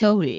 저울